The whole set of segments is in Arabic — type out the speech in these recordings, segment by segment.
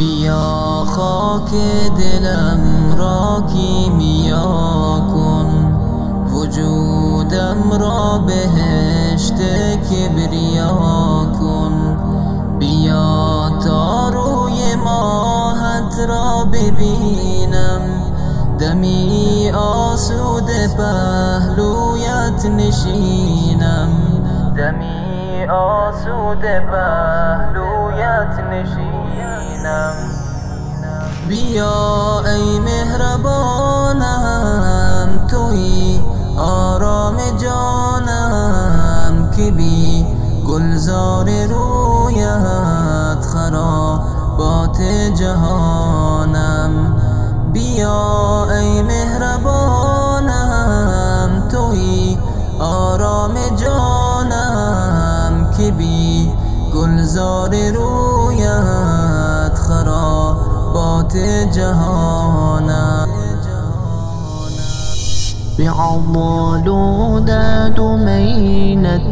بیا خاک دلم را کیمیا کن. وجودم را بهشت کبریا کن. بیا تا روی ماهت را ببینم. دمی آسود پهلویت نشینم. دمی آسود پهلویت نشینم. بیا ای مهربانم توی آرام جانم که بی گلزار رویت خرابات جهانم. بیا ای مهربانم توی آرام جانم که بی گلزار رویت خرابات جهانم بعضالوداد مينت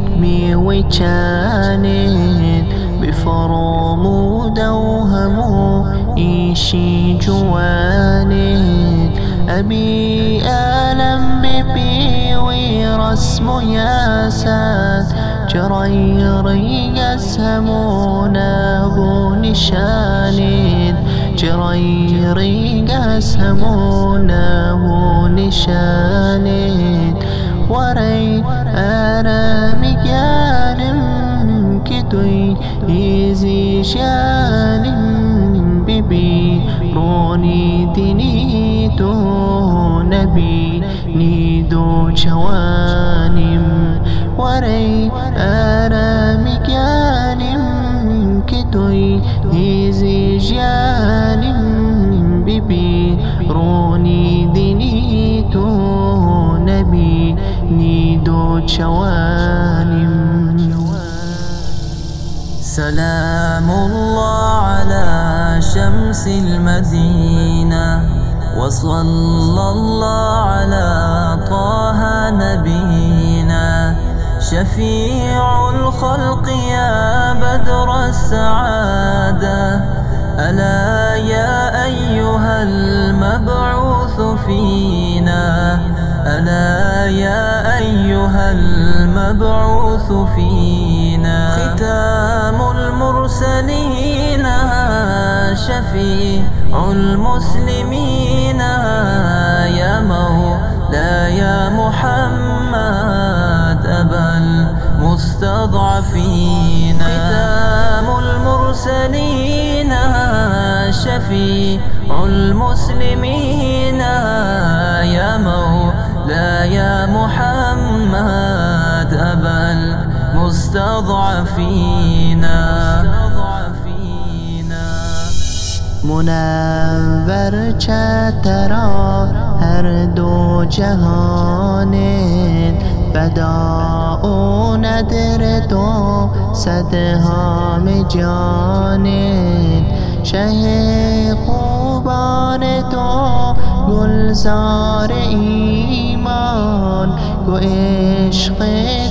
وچانت بفرامود وهمو إيشي جوانت. أبي آلم ببي ورسم ياسات جريري يسهمونا بنشانت جريري يسهمونا بنشانت وري أنا مجانم كتوي إيزي شانم ببي روني ديني نبي. نيدو شوانم كتوي إيزي جانم ببي روني ديني تو نبي نيدو شوانم سلام الله على شمس المدينة وصلى الله على طه نبينا. شفيع الخلق يا بدر السعادة. ألا يا أيها المبعوث فينا؟ ألا يا أيها المبعوث فينا؟ ختام المرسلين شفيع المسلمين المستضعفين ختام المرسلين شفيع المسلمين. يا مولا يا محمد أبا المستضعفين. منور چترا هر دو جهانت. فدا و ندر تو صد هام جانت شه خوبان تو گلزار ایمان. گو عشق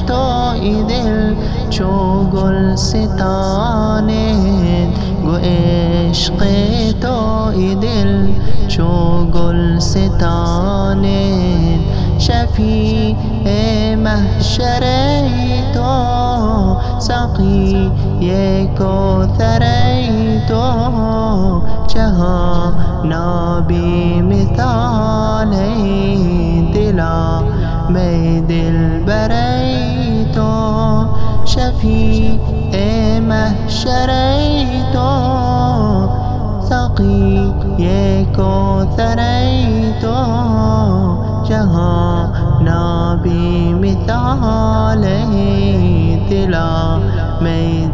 تو ای دل چو گلستانت گو عشق تو ای دل چو گلستانت شفیع محشر تو سقی یہ کو ترئی تو جہاں نابی مثال ہے دلا میں دل برئی تو شفیع اے محشر تو سقی یہ کو ترئی تو جہاں اپنا بھی مثال ہے تلا میں